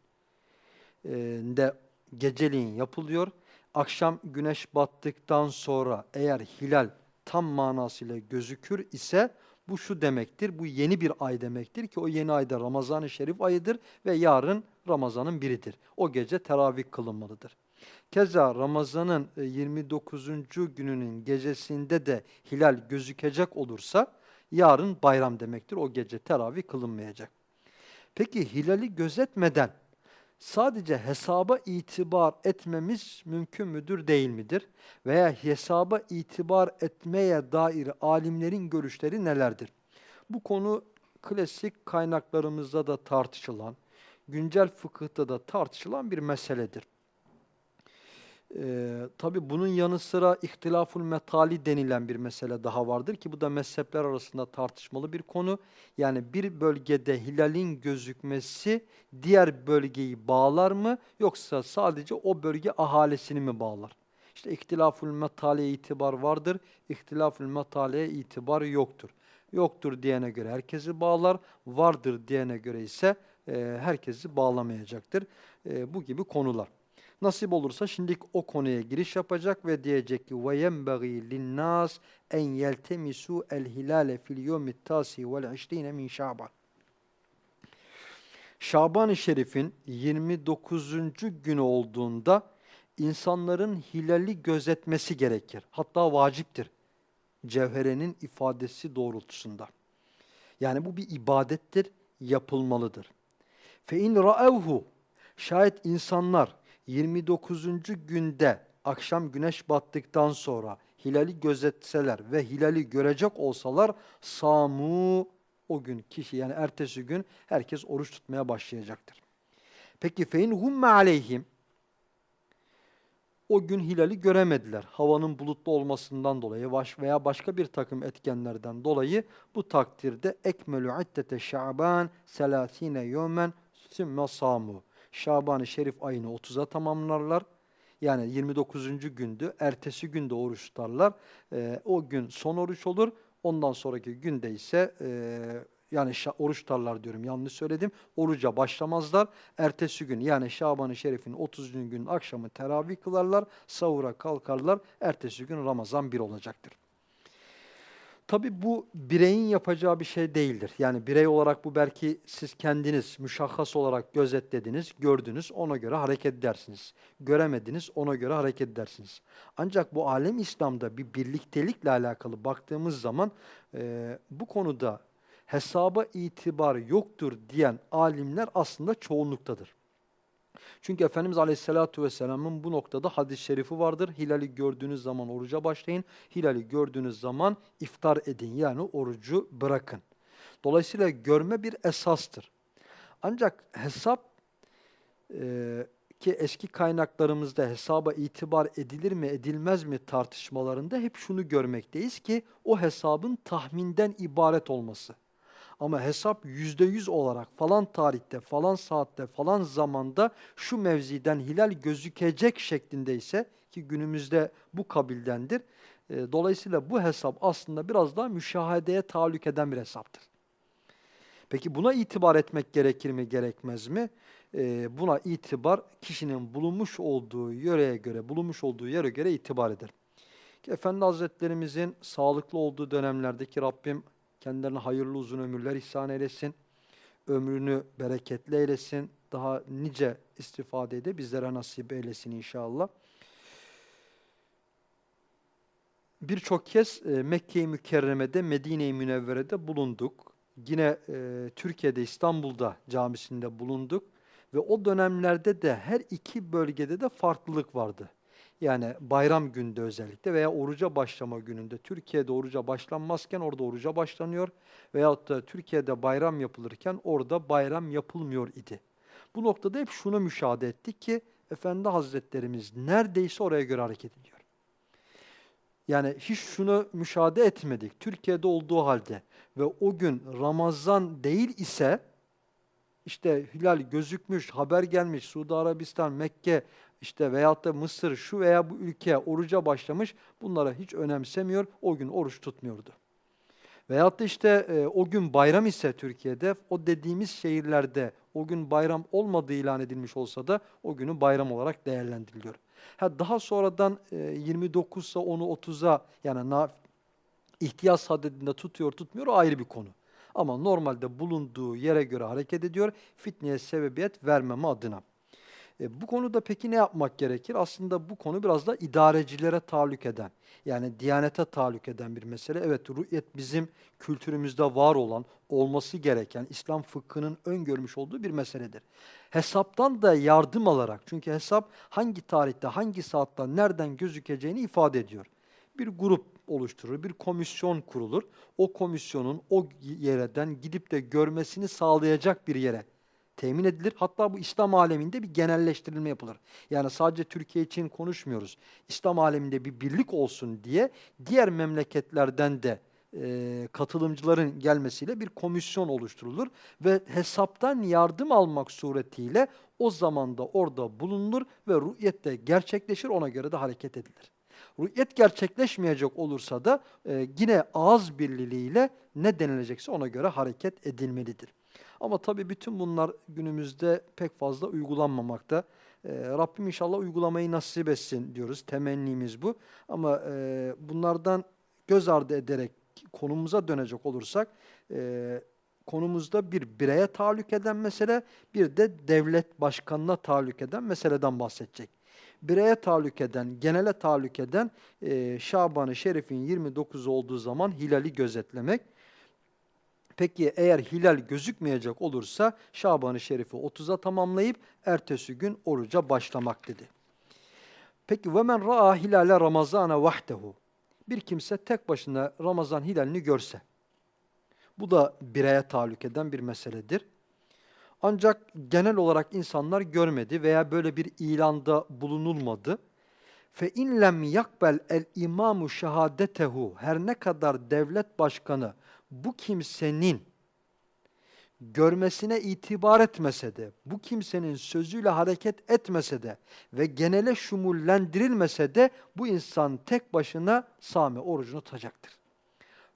de geceliğin yapılıyor. Akşam güneş battıktan sonra eğer hilal tam manasıyla gözükür ise bu şu demektir, bu yeni bir ay demektir ki o yeni ayda Ramazan-ı Şerif ayıdır ve yarın Ramazan'ın biridir. O gece teravih kılınmalıdır. Keza Ramazan'ın 29. E, gününün gecesinde de hilal gözükecek olursa yarın bayram demektir. O gece teravih kılınmayacak. Peki hilali gözetmeden sadece hesaba itibar etmemiz mümkün müdür değil midir? Veya hesaba itibar etmeye dair alimlerin görüşleri nelerdir? Bu konu klasik kaynaklarımızda da tartışılan, güncel fıkıhta da tartışılan bir meseledir. Ee, Tabi bunun yanı sıra ihtilaful metali denilen bir mesele daha vardır ki bu da mezhepler arasında tartışmalı bir konu. Yani bir bölgede hilalin gözükmesi diğer bölgeyi bağlar mı yoksa sadece o bölge ahalisini mi bağlar? İşte ihtilaful metaliye itibar vardır, ihtilaful metaliye itibar yoktur. Yoktur diyene göre herkesi bağlar, vardır diyene göre ise e, herkesi bağlamayacaktır. E, bu gibi konular. Nasip olursa şimdi o konuya giriş yapacak ve diyecek ki وَيَنْبَغِي لِلنَّاسِ اَنْ يَلْتَمِسُوا الْهِلَالَ فِي الْيَوْمِ التَّاسِي وَالْعِشْرِينَ مِنْ شَعْبَانِ Şaban-ı Şerif'in 29. günü olduğunda insanların hilali gözetmesi gerekir. Hatta vaciptir. Cevherenin ifadesi doğrultusunda. Yani bu bir ibadettir, yapılmalıdır. فَاِنْ رَأَوْهُ Şayet insanlar 29. günde akşam güneş battıktan sonra hilali gözetseler ve hilali görecek olsalar samu o gün kişi yani ertesi gün herkes oruç tutmaya başlayacaktır. Peki fein humme aleyhim o gün hilali göremediler. Havanın bulutlu olmasından dolayı veya başka bir takım etkenlerden dolayı bu takdirde ekmelü iddete şaban selasine yevmen sümme samu. Şaban-ı Şerif ayını 30'a tamamlarlar. Yani 29. gündü. Ertesi günde oruç tutarlar. E, o gün son oruç olur. Ondan sonraki günde ise e, yani oruç tutarlar diyorum yanlış söyledim. Oruca başlamazlar. Ertesi gün yani Şaban-ı Şerif'in 30. günün akşamı teravih kılarlar. Sahura kalkarlar. Ertesi gün Ramazan 1 olacaktır. Tabi bu bireyin yapacağı bir şey değildir. Yani birey olarak bu belki siz kendiniz müşahhas olarak gözetlediniz, gördünüz, ona göre hareket edersiniz. Göremediniz, ona göre hareket edersiniz. Ancak bu alem İslam'da bir birliktelikle alakalı baktığımız zaman e, bu konuda hesaba itibar yoktur diyen alimler aslında çoğunluktadır. Çünkü Efendimiz Aleyhisselatü Vesselam'ın bu noktada hadis-i şerifi vardır. Hilali gördüğünüz zaman oruca başlayın. Hilali gördüğünüz zaman iftar edin. Yani orucu bırakın. Dolayısıyla görme bir esastır. Ancak hesap e, ki eski kaynaklarımızda hesaba itibar edilir mi edilmez mi tartışmalarında hep şunu görmekteyiz ki o hesabın tahminden ibaret olması. Ama hesap yüzde yüz olarak falan tarihte, falan saatte, falan zamanda şu mevziden hilal gözükecek şeklinde ise ki günümüzde bu kabildendir. E, dolayısıyla bu hesap aslında biraz daha müşahedeye tahallük eden bir hesaptır. Peki buna itibar etmek gerekir mi, gerekmez mi? E, buna itibar kişinin bulunmuş olduğu yöreye göre, bulunmuş olduğu yere göre itibar eder. Ki Efendi Hazretlerimizin sağlıklı olduğu dönemlerdeki Rabbim Kendilerine hayırlı uzun ömürler ihsan eylesin. Ömrünü bereketli eylesin. Daha nice istifade de bizlere nasip eylesin inşallah. birçok kez e, Mekke-i Mükerreme'de, Medine-i Münevvere'de bulunduk. Yine e, Türkiye'de, İstanbul'da camisinde bulunduk. Ve o dönemlerde de her iki bölgede de farklılık vardı. Yani bayram günde özellikle veya oruca başlama gününde Türkiye'de oruca başlanmazken orada oruca başlanıyor veyahut da Türkiye'de bayram yapılırken orada bayram yapılmıyor idi. Bu noktada hep şunu müşahede ettik ki Efendi Hazretlerimiz neredeyse oraya göre hareket ediyor. Yani hiç şunu müşahede etmedik. Türkiye'de olduğu halde ve o gün Ramazan değil ise işte hilal gözükmüş, haber gelmiş, Suudi Arabistan, Mekke işte veyahut da Mısır şu veya bu ülke oruca başlamış bunlara hiç önemsemiyor. O gün oruç tutmuyordu. Veyahut da işte e, o gün bayram ise Türkiye'de o dediğimiz şehirlerde o gün bayram olmadığı ilan edilmiş olsa da o günü bayram olarak değerlendiriliyor. Ha, daha sonradan e, 29 ise onu 30'a yani ihtiyaç sadedinde tutuyor tutmuyor ayrı bir konu. Ama normalde bulunduğu yere göre hareket ediyor fitneye sebebiyet vermeme adına. E, bu konuda peki ne yapmak gerekir? Aslında bu konu biraz da idarecilere tahallük eden, yani diyanete tahallük eden bir mesele. Evet, rü'yet bizim kültürümüzde var olan, olması gereken, İslam fıkhının öngörmüş olduğu bir meseledir. Hesaptan da yardım alarak, çünkü hesap hangi tarihte, hangi saatte, nereden gözükeceğini ifade ediyor. Bir grup oluşturur, bir komisyon kurulur. O komisyonun o yerden gidip de görmesini sağlayacak bir yere temin edilir. Hatta bu İslam aleminde bir genelleştirilme yapılır. Yani sadece Türkiye için konuşmuyoruz. İslam aleminde bir birlik olsun diye diğer memleketlerden de e, katılımcıların gelmesiyle bir komisyon oluşturulur ve hesaptan yardım almak suretiyle o zamanda orada bulunur ve rü'yet de gerçekleşir ona göre de hareket edilir. Rü'yet gerçekleşmeyecek olursa da e, yine ağız birliğiyle ne denilecekse ona göre hareket edilmelidir. Ama tabii bütün bunlar günümüzde pek fazla uygulanmamakta. E, Rabbim inşallah uygulamayı nasip etsin diyoruz. Temennimiz bu. Ama e, bunlardan göz ardı ederek konumuza dönecek olursak, e, konumuzda bir bireye tahallük eden mesele, bir de devlet başkanına tahallük eden meseleden bahsedecek. Bireye tahallük eden, genele tahallük eden e, Şaban-ı Şerif'in 29 olduğu zaman hilali gözetlemek. Peki eğer hilal gözükmeyecek olursa Şaban-ı Şerif'i 30'a tamamlayıp ertesi gün oruca başlamak dedi. Peki ve men ra'a hilale ramazana vahdehu. Bir kimse tek başına Ramazan hilalini görse. Bu da bireye tahallük eden bir meseledir. Ancak genel olarak insanlar görmedi veya böyle bir ilanda bulunulmadı. Fe in lem yakbel el imamu şehadetehu her ne kadar devlet başkanı bu kimsenin görmesine itibar etmese de, bu kimsenin sözüyle hareket etmese de ve genele şumullendirilmese de bu insan tek başına same orucunu tutacaktır.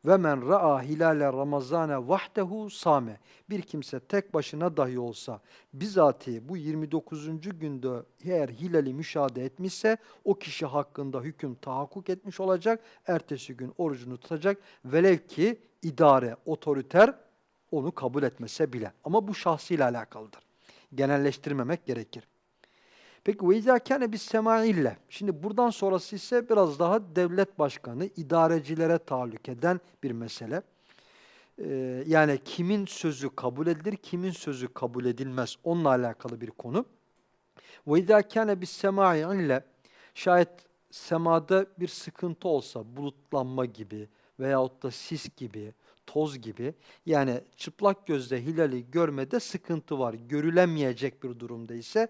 Ve men ra'a hilale ramazane vahdehu same. Bir kimse tek başına dahi olsa bizatihi bu 29. günde eğer hilali müşahede etmişse o kişi hakkında hüküm tahakkuk etmiş olacak. Ertesi gün orucunu tutacak. Velev ki idare, otoriter onu kabul etmese bile. Ama bu şahsıyla alakalıdır. Genelleştirmemek gerekir. Peki ve izâ kâne bis. Şimdi buradan sonrası ise biraz daha devlet başkanı, idarecilere tahallük eden bir mesele. Ee, yani kimin sözü kabul edilir, kimin sözü kabul edilmez onunla alakalı bir konu. Ve izâ kâne bis semâille. Şayet semada bir sıkıntı olsa, bulutlanma gibi veyahut da sis gibi, toz gibi yani çıplak gözle hilali görmede sıkıntı var. Görülemeyecek bir durumda ise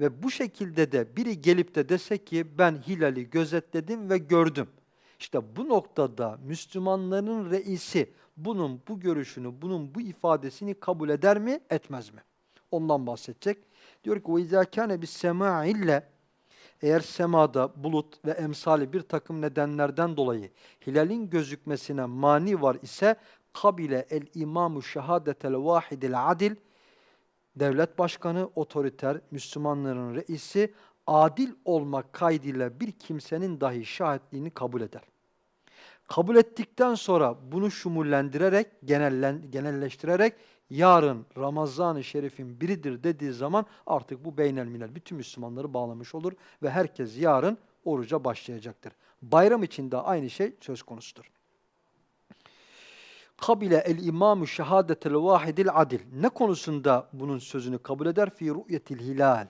ve bu şekilde de biri gelip de dese ki ben hilali gözetledim ve gördüm. İşte bu noktada Müslümanların reisi bunun bu görüşünü, bunun bu ifadesini kabul eder mi, etmez mi? Ondan bahsedecek. Diyor ki وَاِذَا كَانَ بِالسَّمَاعِ eğer semada bulut ve emsali bir takım nedenlerden dolayı hilalin gözükmesine mani var ise kabile el imamu şehadetel vahidil adil devlet başkanı, otoriter, Müslümanların reisi adil olmak kaydıyla bir kimsenin dahi şahitliğini kabul eder. Kabul ettikten sonra bunu şumullendirerek, genelleştirerek yarın Ramazan-ı Şerif'in biridir dediği zaman artık bu beynel minel bütün Müslümanları bağlamış olur ve herkes yarın oruca başlayacaktır. Bayram için de aynı şey söz konusudur. Kabile el imamu şehadetel vahidil adil. Ne konusunda bunun sözünü kabul eder? Fi ru'yetil hilal.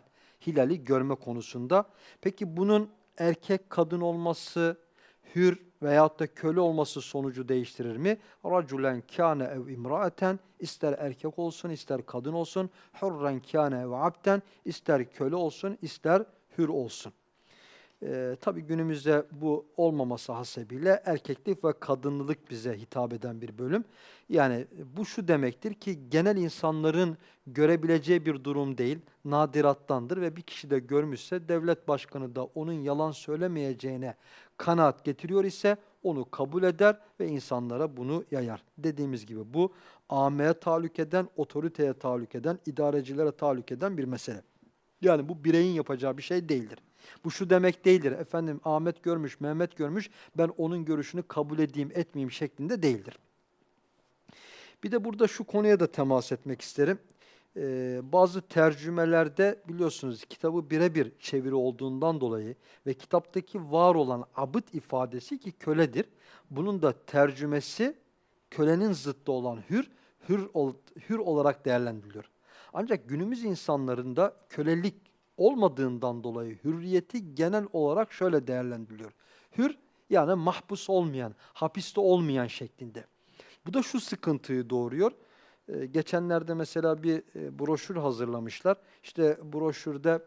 Hilali görme konusunda. Peki bunun erkek kadın olması, hür veyahut da köle olması sonucu değiştirir mi? Raculen kâne ev imraeten ister erkek olsun ister kadın olsun. Hurren kâne ev abden ister köle olsun ister hür olsun. Ee, tabii günümüzde bu olmaması hasebiyle erkeklik ve kadınlılık bize hitap eden bir bölüm. Yani bu şu demektir ki genel insanların görebileceği bir durum değil, nadirattandır ve bir kişi de görmüşse devlet başkanı da onun yalan söylemeyeceğine kanaat getiriyor ise onu kabul eder ve insanlara bunu yayar. Dediğimiz gibi bu AM'ye tahallük eden, otoriteye tahallük eden, idarecilere tahallük eden bir mesele. Yani bu bireyin yapacağı bir şey değildir. Bu şu demek değildir. Efendim Ahmet görmüş, Mehmet görmüş, ben onun görüşünü kabul edeyim, etmeyeyim şeklinde değildir. Bir de burada şu konuya da temas etmek isterim. Ee, bazı tercümelerde biliyorsunuz kitabı birebir çeviri olduğundan dolayı ve kitaptaki var olan abıt ifadesi ki köledir. Bunun da tercümesi kölenin zıttı olan hür, hür, hür olarak değerlendiriliyor. Ancak günümüz insanlarında kölelik olmadığından dolayı hürriyeti genel olarak şöyle değerlendiriliyor. Hür yani mahpus olmayan, hapiste olmayan şeklinde. Bu da şu sıkıntıyı doğuruyor. Ee, geçenlerde mesela bir e, broşür hazırlamışlar. İşte broşürde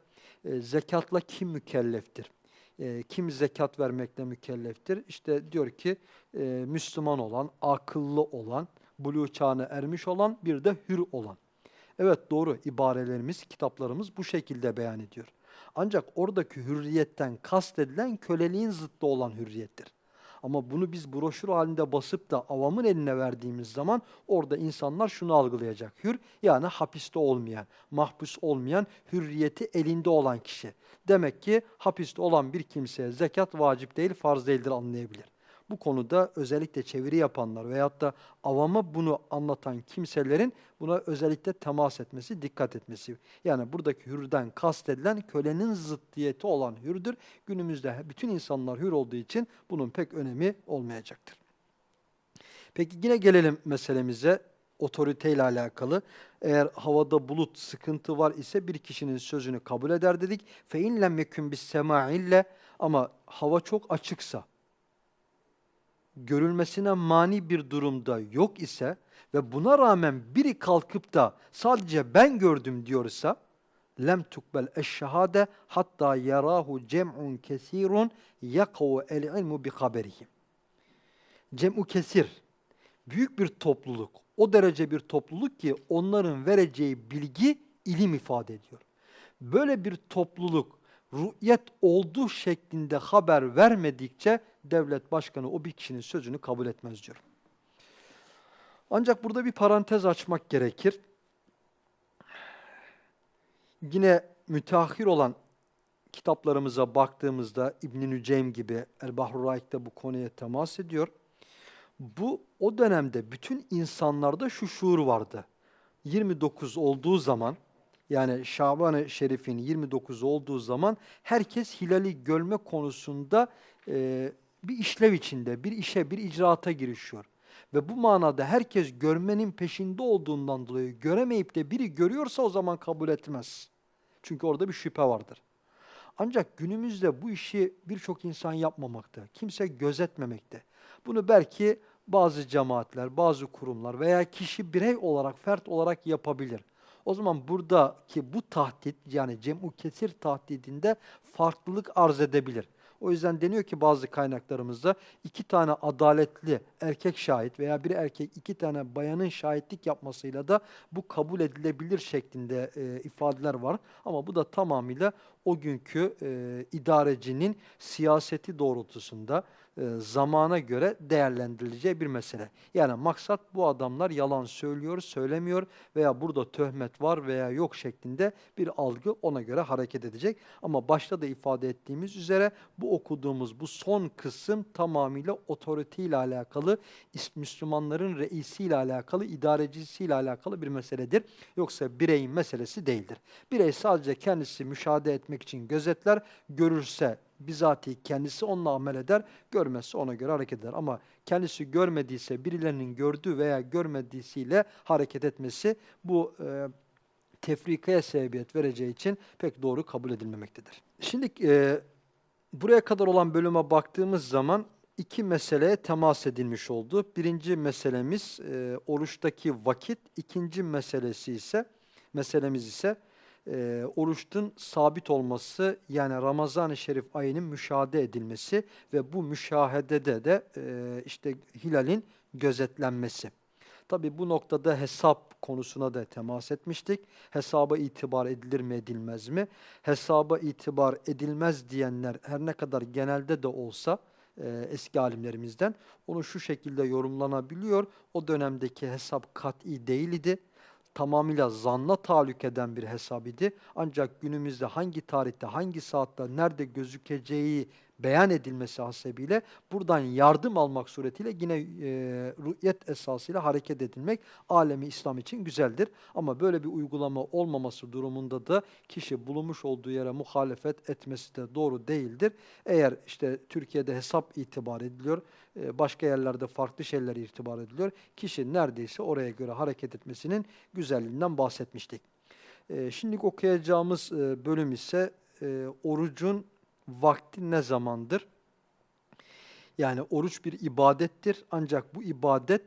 e, zekatla kim mükelleftir? E, kim zekat vermekle mükelleftir? İşte diyor ki e, Müslüman olan, akıllı olan, buluğ çağına ermiş olan, bir de hür olan. Evet doğru ibarelerimiz, kitaplarımız bu şekilde beyan ediyor. Ancak oradaki hürriyetten kastedilen köleliğin zıttı olan hürriyettir. Ama bunu biz broşür halinde basıp da avamın eline verdiğimiz zaman orada insanlar şunu algılayacak. Hür yani hapiste olmayan, mahpus olmayan, hürriyeti elinde olan kişi. Demek ki hapiste olan bir kimseye zekat vacip değil, farz değildir anlayabilir bu konuda özellikle çeviri yapanlar veyahut da avama bunu anlatan kimselerin buna özellikle temas etmesi, dikkat etmesi. Yani buradaki hürden kastedilen kölenin zıddiyeti olan hürdür. Günümüzde bütün insanlar hür olduğu için bunun pek önemi olmayacaktır. Peki yine gelelim meselemize otoriteyle alakalı. Eğer havada bulut sıkıntı var ise bir kişinin sözünü kabul eder dedik. Fe in lem yekun bis sema'ille ama hava çok açıksa görülmesine mani bir durumda yok ise ve buna rağmen biri kalkıp da sadece ben gördüm diyorsa lem tukbel eşşehade hatta yarahu cem'un kesirun yakavu el ilmu bi haberihim. Cem'u kesir büyük bir topluluk. O derece bir topluluk ki onların vereceği bilgi ilim ifade ediyor. Böyle bir topluluk rü'yet olduğu şeklinde haber vermedikçe devlet başkanı o bir kişinin sözünü kabul etmez diyor. Ancak burada bir parantez açmak gerekir. Yine müteahhir olan kitaplarımıza baktığımızda İbn-i Nüceym gibi El-Bahru Raik'te bu konuya temas ediyor. Bu o dönemde bütün insanlarda şu şuur vardı. 29 olduğu zaman yani Şaban-ı Şerif'in 29 olduğu zaman herkes hilali görme konusunda e, bir işlev içinde, bir işe, bir icraata girişiyor. Ve bu manada herkes görmenin peşinde olduğundan dolayı göremeyip de biri görüyorsa o zaman kabul etmez. Çünkü orada bir şüphe vardır. Ancak günümüzde bu işi birçok insan yapmamakta, kimse gözetmemekte. Bunu belki bazı cemaatler, bazı kurumlar veya kişi birey olarak, fert olarak yapabilir. O zaman buradaki bu tahdit yani cem'u kesir tahdidinde farklılık arz edebilir. O yüzden deniyor ki bazı kaynaklarımızda iki tane adaletli erkek şahit veya bir erkek iki tane bayanın şahitlik yapmasıyla da bu kabul edilebilir şeklinde e, ifadeler var. Ama bu da tamamıyla o günkü e, idarecinin siyaseti doğrultusunda e, zamana göre değerlendirileceği bir mesele. Yani maksat bu adamlar yalan söylüyor, söylemiyor veya burada töhmet var veya yok şeklinde bir algı ona göre hareket edecek. Ama başta da ifade ettiğimiz üzere bu okuduğumuz bu son kısım tamamıyla otoriteyle alakalı, Müslümanların reisiyle alakalı, idarecisiyle alakalı bir meseledir. Yoksa bireyin meselesi değildir. Birey sadece kendisi müşahede etmek için gözetler, görürse bizatihi kendisi onunla amel eder, görmezse ona göre hareket eder. Ama kendisi görmediyse birilerinin gördüğü veya görmediysiyle hareket etmesi bu e, tefrikaya sebebiyet vereceği için pek doğru kabul edilmemektedir. Şimdi e, buraya kadar olan bölüme baktığımız zaman iki meseleye temas edilmiş oldu. Birinci meselemiz e, oruçtaki vakit, ikinci meselesi ise meselemiz ise e, oruçun sabit olması yani Ramazan-ı Şerif ayının müşahede edilmesi ve bu müşahedede de e, işte hilalin gözetlenmesi. Tabi bu noktada hesap konusuna da temas etmiştik. Hesaba itibar edilir mi edilmez mi? Hesaba itibar edilmez diyenler her ne kadar genelde de olsa e, eski alimlerimizden onu şu şekilde yorumlanabiliyor. O dönemdeki hesap kat'i değil idi tamamıyla zanna tahallük eden bir hesap idi. Ancak günümüzde hangi tarihte, hangi saatte, nerede gözükeceği beyan edilmesi hasebiyle buradan yardım almak suretiyle yine e, rü'yet esasıyla hareket edilmek alemi İslam için güzeldir. Ama böyle bir uygulama olmaması durumunda da kişi bulunmuş olduğu yere muhalefet etmesi de doğru değildir. Eğer işte Türkiye'de hesap itibar ediliyor, e, başka yerlerde farklı şeyler itibar ediliyor. Kişi neredeyse oraya göre hareket etmesinin güzelliğinden bahsetmiştik. E, şimdi okuyacağımız e, bölüm ise orucun vakti ne zamandır? Yani oruç bir ibadettir ancak bu ibadet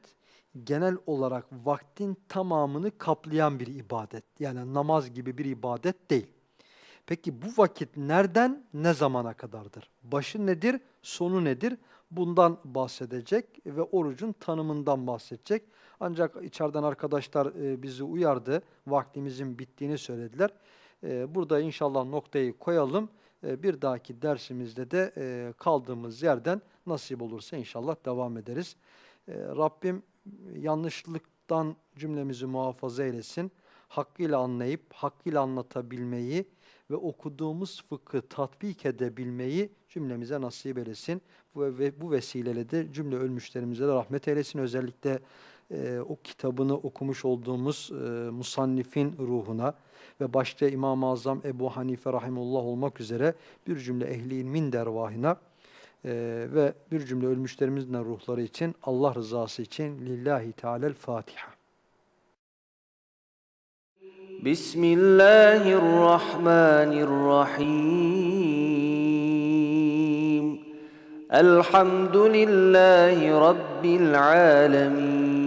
genel olarak vaktin tamamını kaplayan bir ibadet. Yani namaz gibi bir ibadet değil. Peki bu vakit nereden ne zamana kadardır? Başı nedir, sonu nedir? Bundan bahsedecek ve orucun tanımından bahsedecek. Ancak içeriden arkadaşlar e, bizi uyardı, vaktimizin bittiğini söylediler. E, burada inşallah noktayı koyalım. E, bir dahaki dersimizde de e, kaldığımız yerden nasip olursa inşallah devam ederiz. E, Rabbim yanlışlıktan cümlemizi muhafaza eylesin. Hakkıyla anlayıp, hakkıyla anlatabilmeyi ve okuduğumuz fıkı tatbik edebilmeyi cümlemize nasip eylesin. Ve bu vesileyle de cümle ölmüşlerimize de rahmet eylesin. Özellikle e, o kitabını okumuş olduğumuz e, musannifin ruhuna ve başta İmam-ı Azam Ebu Hanife Rahimullah olmak üzere bir cümle ehli ilmin dervahına e, ve bir cümle ölmüşlerimizin ruhları için Allah rızası için Lillahi Teala'l-Fatiha. Bismillahirrahmanirrahim. Elhamdülillahi Rabbil alemin.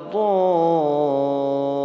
الطائر